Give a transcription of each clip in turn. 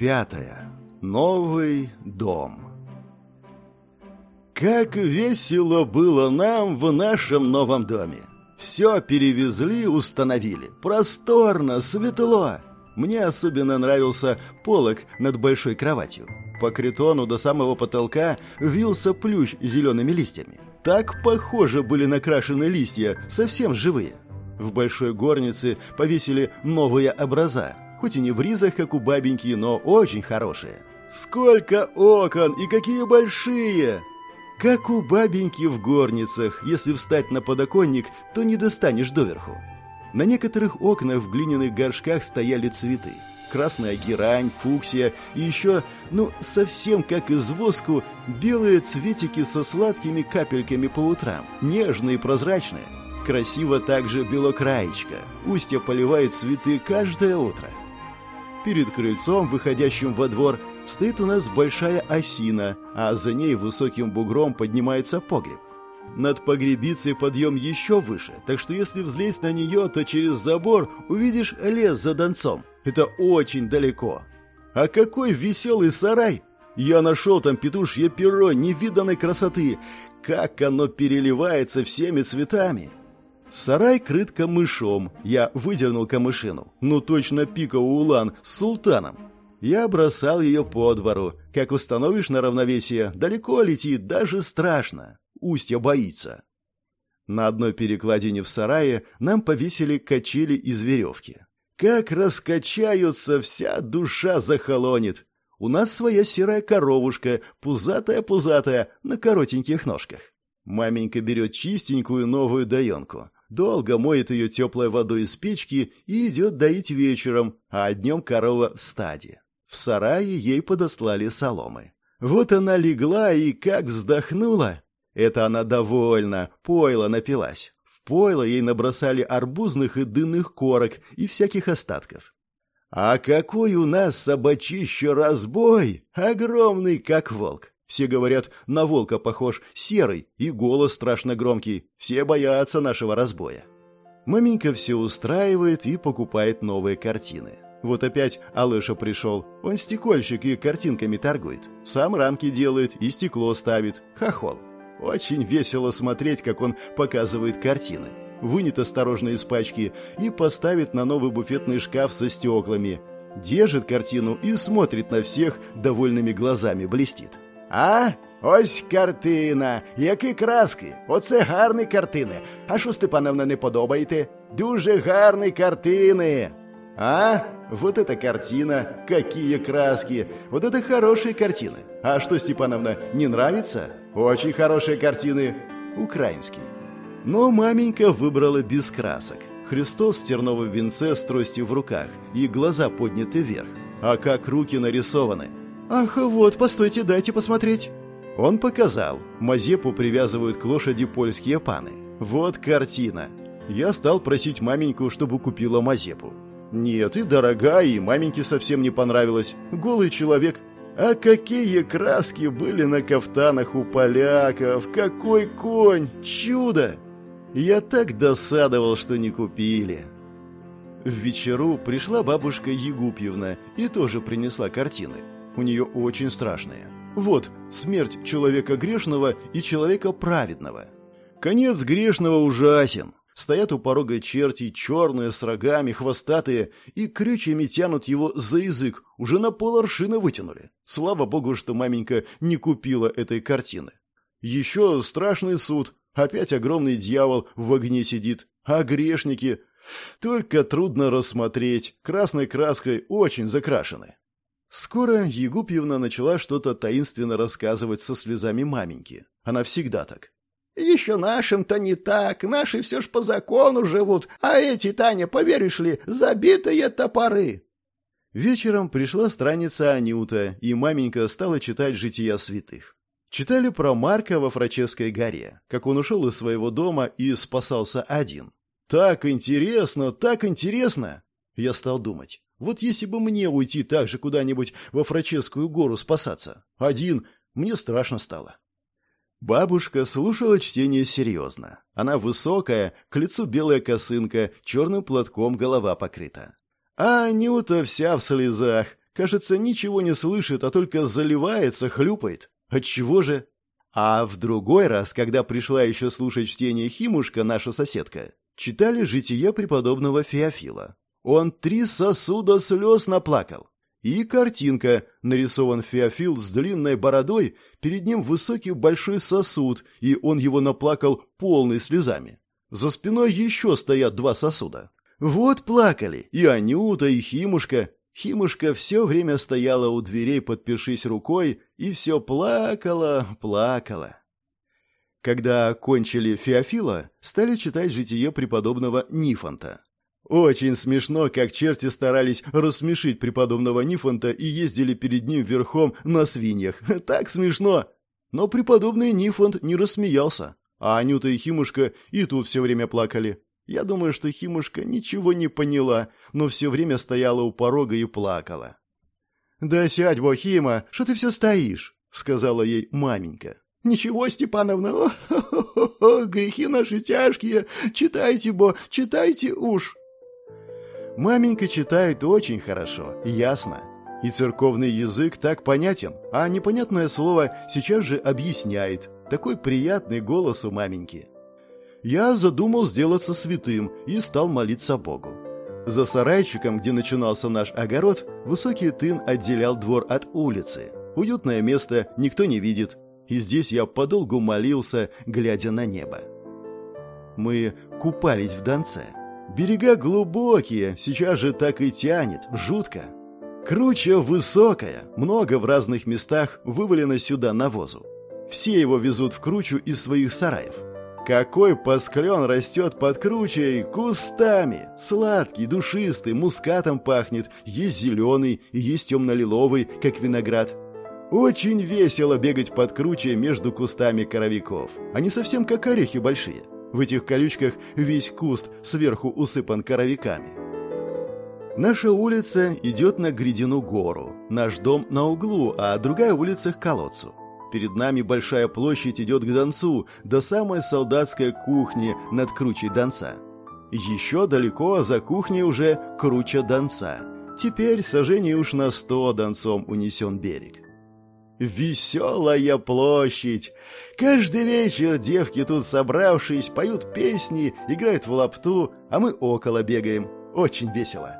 пятая. Новый дом. Как весело было нам в нашем новом доме. Все перевезли, установили. Просторно, светло. Мне особенно нравился полог над большой кроватью. По критону до самого потолка вился плющ зелеными листьями. Так похоже были накрашены листья, совсем живые. В большой горнице повесили новые образа, хоть и не в ризах, как у бабеньки, но очень хорошие. Сколько окон и какие большие! Как у бабеньки в горницах, если встать на подоконник, то не достанешь доверху. На некоторых окнах в глиняных горшках стояли цветы. Красная герань, фуксия и еще, ну, совсем как из воску, белые цветики со сладкими капельками по утрам, нежные и прозрачные. Красиво также белокраечка. Устья поливает цветы каждое утро. Перед крыльцом, выходящим во двор, стоит у нас большая осина, а за ней высоким бугром поднимается погреб. Над погребицей подъем еще выше, так что если взлезть на нее, то через забор увидишь лес за донцом. Это очень далеко. А какой веселый сарай! Я нашел там петушье перо невиданной красоты. Как оно переливается всеми цветами! Сарай крыт камышом. Я выдернул камышину. Ну точно у улан с султаном. Я бросал ее по двору. Как установишь на равновесие, далеко летит, даже страшно. Устья боится. На одной перекладине в сарае нам повесили качели из веревки. Как раскачаются, вся душа захолонит. У нас своя серая коровушка, пузатая-пузатая, на коротеньких ножках. Маменька берет чистенькую новую доенку долго моет ее теплой водой из печки и идет доить вечером, а днем корова в стаде. В сарае ей подослали соломы. Вот она легла и как вздохнула. Это она довольна, пойла напилась. В пойло ей набросали арбузных и дынных корок и всяких остатков. А какой у нас собачище разбой! Огромный, как волк. Все говорят, на волка похож, серый, и голос страшно громкий. Все боятся нашего разбоя. Маменька все устраивает и покупает новые картины. Вот опять Алыша пришел. Он стекольщик и картинками торгует. Сам рамки делает и стекло ставит. Хохол. Очень весело смотреть, как он показывает картины. Вынет осторожно из пачки и поставит на новый буфетный шкаф со стеклами. Держит картину и смотрит на всех довольными глазами, блестит. А? Ось картина. Які краски. Оце гарні картини. А що Степановна не подобаєте? Дуже гарні картини. А? Вот эта картина. Какие краски. Вот это хорошие картины. А что, Степановна, не нравится? Очень хорошие картины. Украинские. Но маменька выбрала без красок. Христос в терновом венце с тростью в руках и глаза подняты вверх. А как руки нарисованы – «Ах, вот, постойте, дайте посмотреть». Он показал. Мазепу привязывают к лошади польские паны. Вот картина. Я стал просить маменьку, чтобы купила Мазепу. Нет, и дорогая, и маменьке совсем не понравилось. Голый человек. А какие краски были на кафтанах у поляков! Какой конь! Чудо! Я так досадовал, что не купили. В вечеру пришла бабушка Егупьевна и тоже принесла картины у нее очень страшные. Вот смерть человека грешного и человека праведного. Конец грешного ужасен. Стоят у порога черти, черные, с рогами, хвостатые, и крючьями тянут его за язык, уже на поларшина вытянули. Слава богу, что маменька не купила этой картины. Еще страшный суд, опять огромный дьявол в огне сидит, а грешники... Только трудно рассмотреть, красной краской очень закрашены. Скоро Егупьевна начала что-то таинственно рассказывать со слезами маменьки. Она всегда так. «Еще нашим-то не так, наши все ж по закону живут, а эти, Таня, поверишь ли, забитые топоры!» Вечером пришла страница Анюта, и маменька стала читать «Жития святых». Читали про Марка во Фраческой горе, как он ушел из своего дома и спасался один. «Так интересно, так интересно!» Я стал думать. Вот если бы мне уйти так же куда-нибудь во Фраческую гору спасаться. Один, мне страшно стало. Бабушка слушала чтение серьезно. Она высокая, к лицу белая косынка, черным платком голова покрыта. А Анюта вся в слезах. Кажется, ничего не слышит, а только заливается, хлюпает. Отчего же? А в другой раз, когда пришла еще слушать чтение Химушка, наша соседка, читали житие преподобного Феофила. Он три сосуда слез наплакал. И картинка. Нарисован Феофил с длинной бородой, перед ним высокий большой сосуд, и он его наплакал полный слезами. За спиной еще стоят два сосуда. Вот плакали и Анюта, и Химушка. Химушка все время стояла у дверей, подпершись рукой, и все плакала, плакала. Когда кончили Феофила, стали читать житие преподобного Нифонта. Очень смешно, как черти старались рассмешить преподобного Нифонта и ездили перед ним верхом на свиньях. Так смешно! Но преподобный Нифонт не рассмеялся, а Анюта и Химушка и тут все время плакали. Я думаю, что Химушка ничего не поняла, но все время стояла у порога и плакала. «Да сядь, Бохима, что ты все стоишь?» — сказала ей маменька. «Ничего, Степановна, о, -хо -хо -хо, грехи наши тяжкие, читайте, бо, читайте уж». Маменька читает очень хорошо, ясно. И церковный язык так понятен, а непонятное слово сейчас же объясняет. Такой приятный голос у маменьки я задумал сделаться святым и стал молиться Богу. За сарайчиком, где начинался наш огород, высокий тын отделял двор от улицы. Уютное место, никто не видит. И здесь я подолгу молился, глядя на небо. Мы купались в Донце. Берега глубокие, сейчас же так и тянет, жутко. Круче высокая, много в разных местах вывалено сюда навозу. Все его везут в кручу из своих сараев. Какой пасклен растет под кручей кустами! Сладкий, душистый, мускатом пахнет, есть зеленый, есть темно-лиловый, как виноград. Очень весело бегать под кручей между кустами коровиков. Они совсем как орехи большие. В этих колючках весь куст сверху усыпан коровиками. Наша улица идет на Грядину гору, наш дом на углу, а другая улица к колодцу. Перед нами большая площадь идет к Донцу, до самой солдатской кухни над кручей Донца. Еще далеко за кухней уже круча Донца. Теперь сожжение уж на сто Донцом унесен берег. Веселая площадь! Каждый вечер девки тут собравшись поют песни, играют в лапту, а мы около бегаем. Очень весело.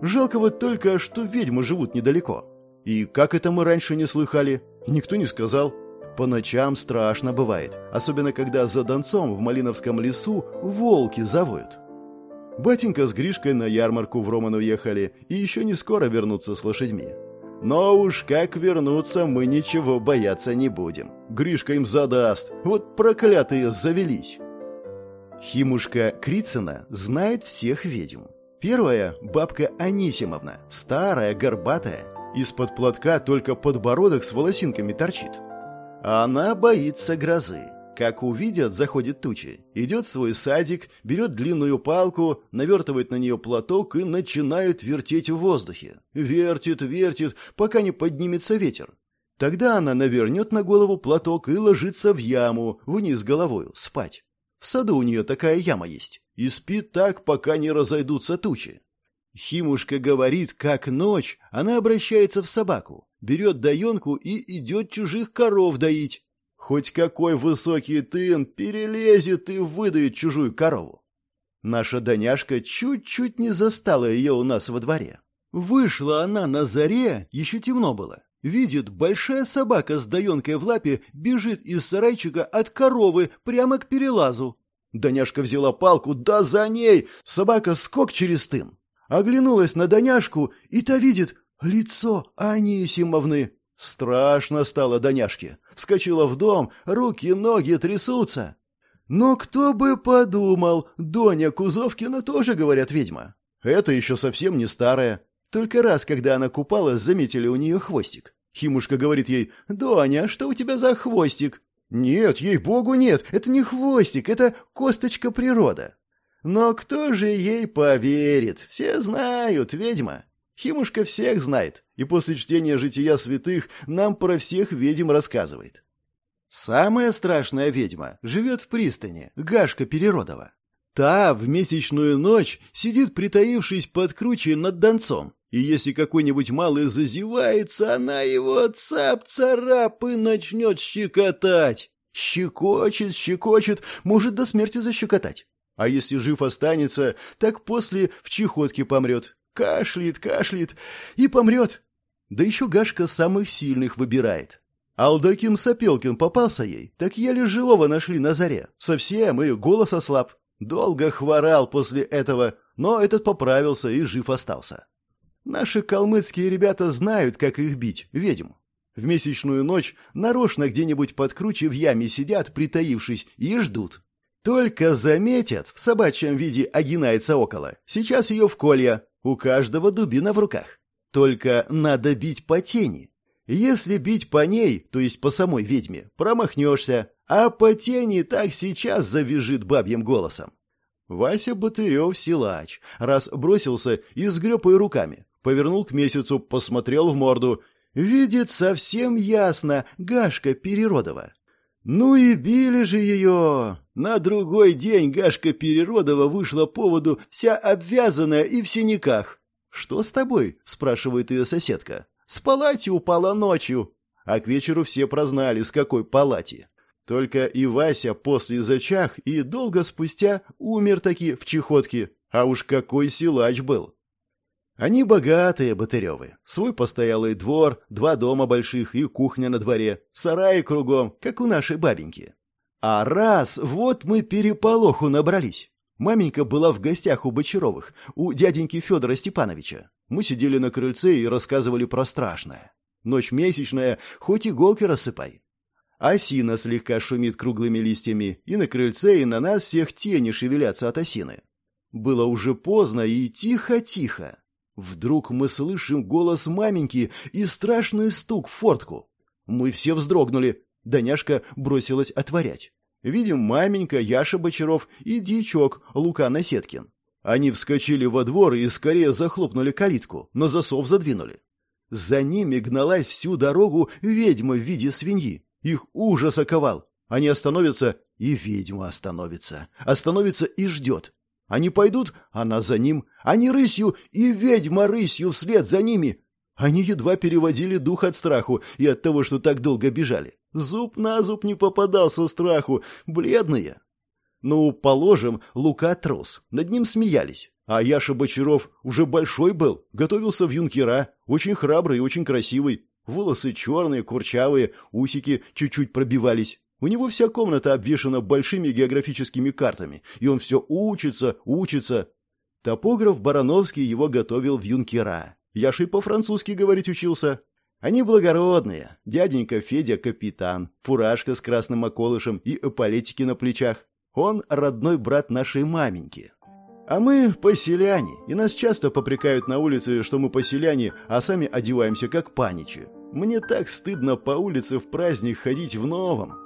Жалко вот только, что ведьмы живут недалеко. И как это мы раньше не слыхали? Никто не сказал. По ночам страшно бывает, особенно когда за Донцом в Малиновском лесу волки завоют. Батенька с Гришкой на ярмарку в Роман уехали и еще не скоро вернутся с лошадьми. Но уж как вернуться, мы ничего бояться не будем. Гришка им задаст, вот проклятые завелись. Химушка Крицына знает всех ведьм. Первая – бабка Анисимовна, старая, горбатая, из-под платка только подбородок с волосинками торчит. Она боится грозы. Как увидят, заходит тучи. Идет в свой садик, берет длинную палку, навертывает на нее платок и начинает вертеть в воздухе. Вертит, вертит, пока не поднимется ветер. Тогда она навернет на голову платок и ложится в яму, вниз головою, спать. В саду у нее такая яма есть. И спит так, пока не разойдутся тучи. Химушка говорит, как ночь, она обращается в собаку, берет даенку и идет чужих коров доить. Хоть какой высокий тын перелезет и выдает чужую корову. Наша Даняшка чуть-чуть не застала ее у нас во дворе. Вышла она на заре, еще темно было. Видит, большая собака с даенкой в лапе бежит из сарайчика от коровы прямо к перелазу. Даняшка взяла палку, да за ней! Собака скок через тын. Оглянулась на Даняшку, и та видит лицо Анисимовны. Страшно стало Даняшке. Вскочила в дом, руки-ноги трясутся. Но кто бы подумал, Доня Кузовкина тоже, говорят, ведьма. Это еще совсем не старая. Только раз, когда она купалась, заметили у нее хвостик. Химушка говорит ей, «Доня, что у тебя за хвостик?» «Нет, ей-богу, нет, это не хвостик, это косточка природа». Но кто же ей поверит? Все знают, ведьма. Химушка всех знает, и после чтения «Жития святых» нам про всех ведьм рассказывает. Самая страшная ведьма живет в пристани, Гашка Переродова. Та в месячную ночь сидит, притаившись под кручей над донцом, И если какой-нибудь малый зазевается, она его цап-царап и начнет щекотать. Щекочет, щекочет, может до смерти защекотать. А если жив останется, так после в чехотке помрет. Кашляет, кашляет и помрет. Да еще Гашка самых сильных выбирает. Алдаким Сапелкин попался ей, так еле живого нашли на заре. Совсем, и голос ослаб. Долго хворал после этого, но этот поправился и жив остался. Наши калмыцкие ребята знают, как их бить, ведьм. В месячную ночь нарочно где-нибудь под круче в яме сидят, притаившись, и ждут. Только заметят, в собачьем виде огинается около. Сейчас ее в колья, у каждого дубина в руках. Только надо бить по тени. Если бить по ней, то есть по самой ведьме, промахнешься, а по тени так сейчас завяжет бабьим голосом. Вася Батырев силач, раз бросился и сгреб ее руками, повернул к месяцу, посмотрел в морду. Видит совсем ясно Гашка Переродова. Ну и били же ее! На другой день Гашка Переродова вышла по поводу вся обвязанная и в синяках. «Что с тобой?» — спрашивает ее соседка. «С палати упала ночью». А к вечеру все прознали, с какой палати. Только и Вася после зачах и долго спустя умер таки в чехотке. А уж какой силач был! Они богатые, Батыревы. Свой постоялый двор, два дома больших и кухня на дворе, сараи кругом, как у нашей бабеньки. А раз, вот мы переполоху набрались. Маменька была в гостях у Бочаровых, у дяденьки Федора Степановича. Мы сидели на крыльце и рассказывали про страшное. Ночь месячная, хоть иголки рассыпай. Осина слегка шумит круглыми листьями, и на крыльце, и на нас всех тени шевелятся от осины. Было уже поздно и тихо-тихо. Вдруг мы слышим голос маменьки и страшный стук в фортку. Мы все вздрогнули. Даняшка бросилась отворять. Видим маменька, Яша Бочаров и дичок Лука Насеткин. Они вскочили во двор и скорее захлопнули калитку, но засов задвинули. За ними гналась всю дорогу ведьма в виде свиньи. Их ужас оковал. Они остановятся, и ведьма остановится. Остановится и ждет. Они пойдут, она за ним. Они рысью, и ведьма рысью вслед за ними. Они едва переводили дух от страху и от того, что так долго бежали. Зуб на зуб не попадался страху, бледные. Ну, положим, Лука трус, над ним смеялись. А Яша Бочаров уже большой был, готовился в юнкера, очень храбрый и очень красивый. Волосы черные, курчавые, усики чуть-чуть пробивались. У него вся комната обвешана большими географическими картами, и он все учится, учится. Топограф Барановский его готовил в юнкера. Я ж и по-французски говорить учился. Они благородные. Дяденька Федя капитан, фуражка с красным околышем и эполетики на плечах. Он родной брат нашей маменьки. А мы поселяне, и нас часто попрекают на улице, что мы поселяне, а сами одеваемся как паничи. Мне так стыдно по улице в праздник ходить в новом.